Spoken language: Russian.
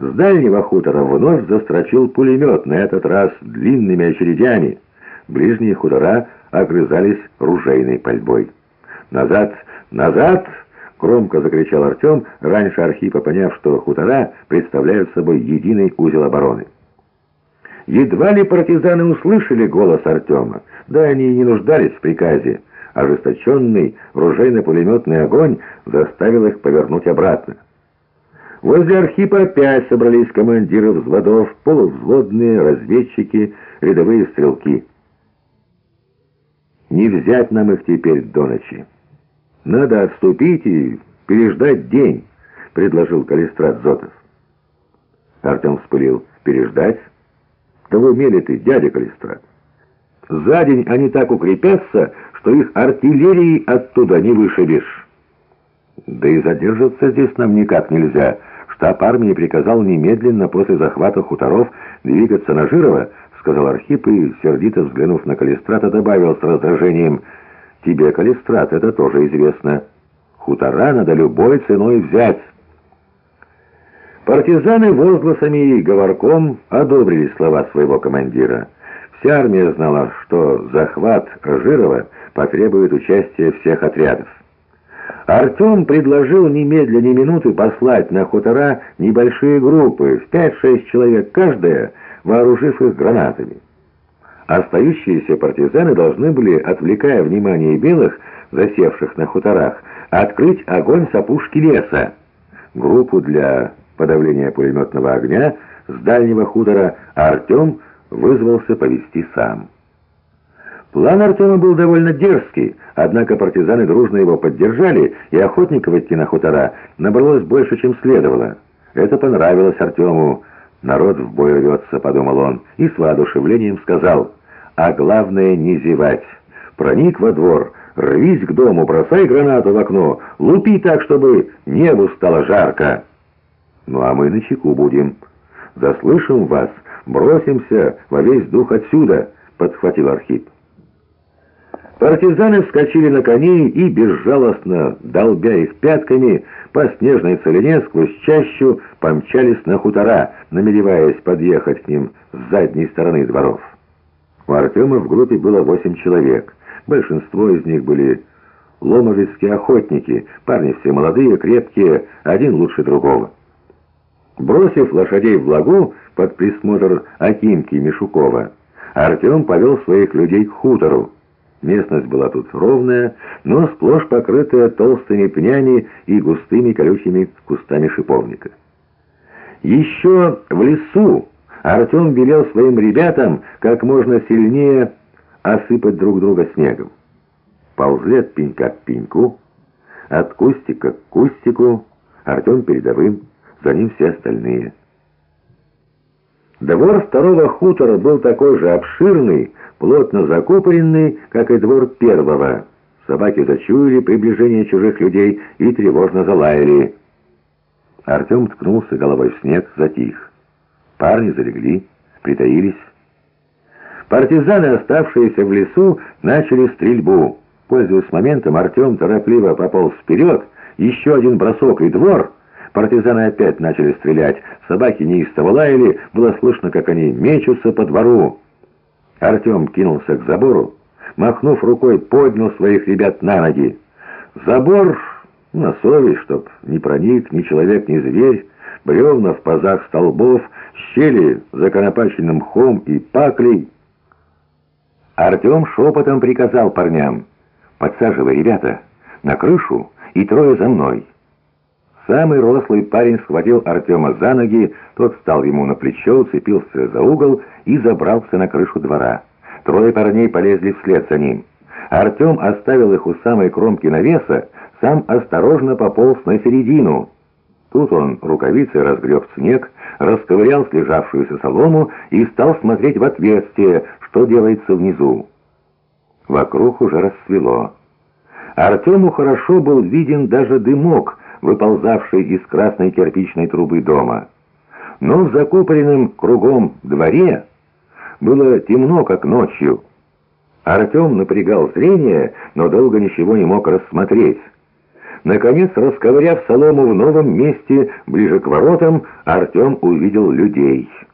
С дальнего хутора вновь застрочил пулемет, на этот раз длинными очередями. Ближние хутора огрызались ружейной пальбой. «Назад! Назад!» — громко закричал Артем, раньше Архипа поняв, что хутора представляют собой единый узел обороны. Едва ли партизаны услышали голос Артема, да они и не нуждались в приказе. Ожесточенный ружейно-пулеметный огонь заставил их повернуть обратно. Возле Архипа опять собрались командиры взводов, полувзводные, разведчики, рядовые стрелки. Не взять нам их теперь до ночи. Надо отступить и переждать день, предложил Калистрат Зотов. Артем вспылил. Переждать? Да вы умели ты, дядя Калистрат. За день они так укрепятся, что их артиллерии оттуда не вышибешь. Да и задержаться здесь нам никак нельзя. Штаб армии приказал немедленно после захвата хуторов двигаться на Жирово, сказал Архип и, сердито взглянув на Калистрата, добавил с раздражением, «Тебе, Калистрат, это тоже известно. Хутора надо любой ценой взять». Партизаны возгласами и говорком одобрили слова своего командира. Вся армия знала, что захват Жирова потребует участия всех отрядов. Артем предложил немедленно минуты послать на хутора небольшие группы, в 5-6 человек каждая, вооружив их гранатами. Остающиеся партизаны должны были, отвлекая внимание белых, засевших на хуторах, открыть огонь с опушки леса. Группу для подавления пулеметного огня с дальнего хутора Артем вызвался повести сам. План Артема был довольно дерзкий, однако партизаны дружно его поддержали, и охотников идти на хутора набралось больше, чем следовало. Это понравилось Артему. «Народ в бой рвется», — подумал он, и с воодушевлением сказал, «а главное не зевать. Проник во двор, рвись к дому, бросай гранату в окно, лупи так, чтобы небу стало жарко». «Ну а мы на чеку будем. Заслышим вас, бросимся во весь дух отсюда», — подхватил Архип. Партизаны вскочили на коней и, безжалостно долбя их пятками, по снежной целине сквозь чащу помчались на хутора, намереваясь подъехать к ним с задней стороны дворов. У Артема в группе было восемь человек. Большинство из них были ломовицкие охотники, парни все молодые, крепкие, один лучше другого. Бросив лошадей в лагу под присмотр Акимки Мишукова, Артем повел своих людей к хутору. Местность была тут ровная, но сплошь покрытая толстыми пнями и густыми колючими кустами шиповника. Еще в лесу Артем велел своим ребятам как можно сильнее осыпать друг друга снегом. Ползли от пенька к пеньку, от кустика к кустику, Артем передовым, за ним все остальные. Двор второго хутора был такой же обширный, плотно закупоренный, как и двор первого. Собаки зачуяли приближение чужих людей и тревожно залаяли. Артем ткнулся головой в снег, затих. Парни залегли, притаились. Партизаны, оставшиеся в лесу, начали стрельбу. Пользуясь моментом, Артем торопливо пополз вперед. Еще один бросок и двор. Партизаны опять начали стрелять. Собаки неистово лаяли. Было слышно, как они мечутся по двору. Артем кинулся к забору, махнув рукой, поднял своих ребят на ноги. Забор на совесть, чтоб не проник ни человек, ни зверь, бревна в пазах столбов, щели законопаченным мхом и паклей. Артем шепотом приказал парням, «Подсаживай, ребята, на крышу и трое за мной». Самый рослый парень схватил Артема за ноги, тот встал ему на плечо, уцепился за угол и забрался на крышу двора. Трое парней полезли вслед за ним. Артем оставил их у самой кромки навеса, сам осторожно пополз на середину. Тут он рукавицей разгреб снег, расковырял слежавшуюся солому и стал смотреть в отверстие, что делается внизу. Вокруг уже рассвело. Артему хорошо был виден даже дымок, выползавший из красной кирпичной трубы дома. Но в закупоренном кругом дворе было темно, как ночью. Артем напрягал зрение, но долго ничего не мог рассмотреть. Наконец, расковыряв солому в новом месте, ближе к воротам, Артем увидел людей —